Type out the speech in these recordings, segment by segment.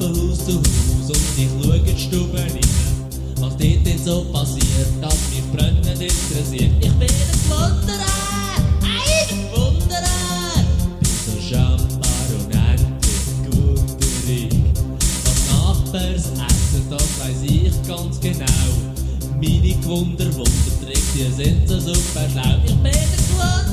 zu Haus und ich schaue in die Stube rein. Was dort denn so passiert, das mich brennend interessiert. Ich bin ein Wanderer, ein Wanderer. Bin so schambar und endlich gewunderig. Was Nachbars essen, das weiss ich ganz genau. Meine Gewunder, Wundertrick, die sind so super schlau. Ich bin ein Wanderer,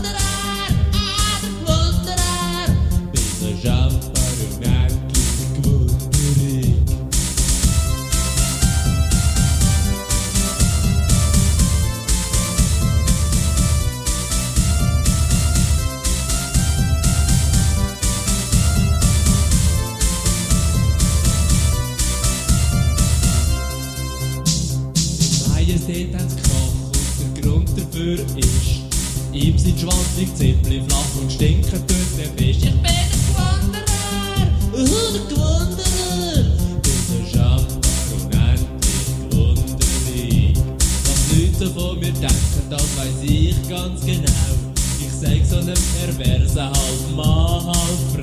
Majestät hat's gekocht und der Grund dafür ist, ihm sein Schwanz liegt ziemlich flach und stinkt tut der Fisch. Ich bin ein Wanderer, uh, der Wanderer, bin so schambar und endlich wunderlich. Was Leute von mir denken, das weiss ich ganz genau. Ich sag so einem Perversen halb Mann, halb.